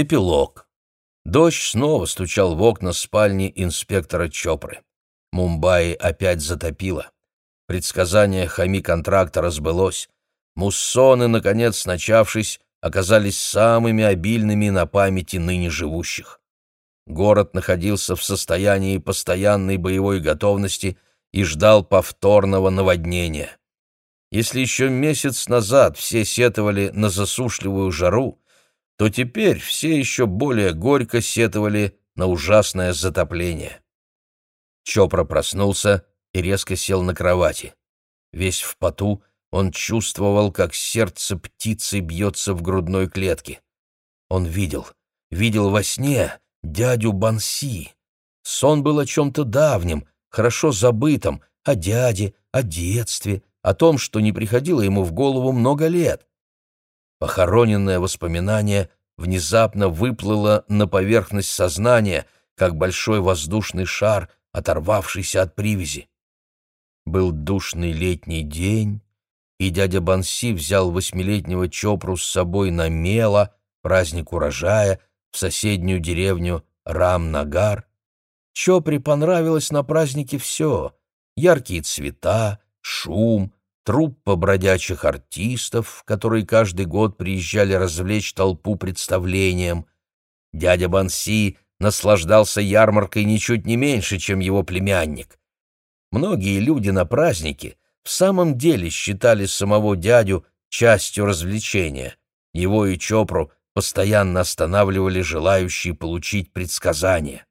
Эпилог. Дождь снова стучал в окна спальни инспектора Чопры. Мумбаи опять затопило. Предсказание хами-контрактора сбылось. Муссоны, наконец начавшись, оказались самыми обильными на памяти ныне живущих. Город находился в состоянии постоянной боевой готовности и ждал повторного наводнения. Если еще месяц назад все сетовали на засушливую жару, то теперь все еще более горько сетовали на ужасное затопление. Чопра проснулся и резко сел на кровати. Весь в поту он чувствовал, как сердце птицы бьется в грудной клетке. Он видел, видел во сне дядю Банси. Сон был о чем-то давнем, хорошо забытом, о дяде, о детстве, о том, что не приходило ему в голову много лет. Похороненное воспоминание внезапно выплыло на поверхность сознания, как большой воздушный шар, оторвавшийся от привязи. Был душный летний день, и дядя Банси взял восьмилетнего Чопру с собой на Мела, праздник урожая, в соседнюю деревню Рам-Нагар. Чопре понравилось на празднике все — яркие цвета, шум, труппа бродячих артистов, которые каждый год приезжали развлечь толпу представлением. Дядя Банси наслаждался ярмаркой ничуть не меньше, чем его племянник. Многие люди на празднике в самом деле считали самого дядю частью развлечения. Его и Чопру постоянно останавливали желающие получить предсказания.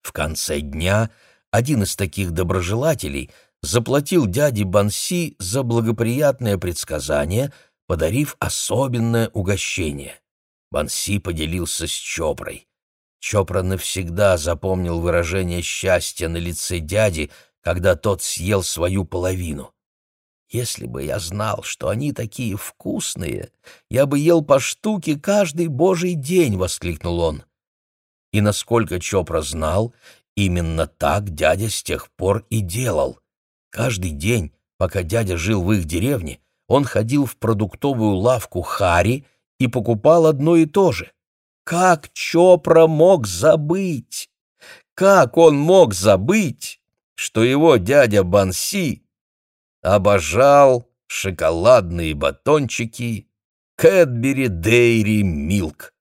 В конце дня один из таких доброжелателей — заплатил дяде Банси за благоприятное предсказание, подарив особенное угощение. Банси поделился с Чопрой. Чопра навсегда запомнил выражение счастья на лице дяди, когда тот съел свою половину. «Если бы я знал, что они такие вкусные, я бы ел по штуке каждый божий день!» — воскликнул он. И насколько Чопра знал, именно так дядя с тех пор и делал. Каждый день, пока дядя жил в их деревне, он ходил в продуктовую лавку Хари и покупал одно и то же. Как Чопра мог забыть? Как он мог забыть, что его дядя Банси обожал шоколадные батончики Кэтбери Дейри Милк?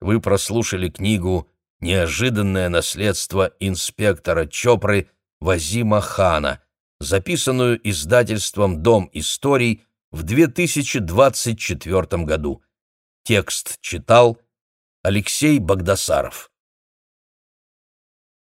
Вы прослушали книгу неожиданное наследство инспектора Чопры Вазима Хана, записанную издательством «Дом историй» в 2024 году. Текст читал Алексей Богдасаров.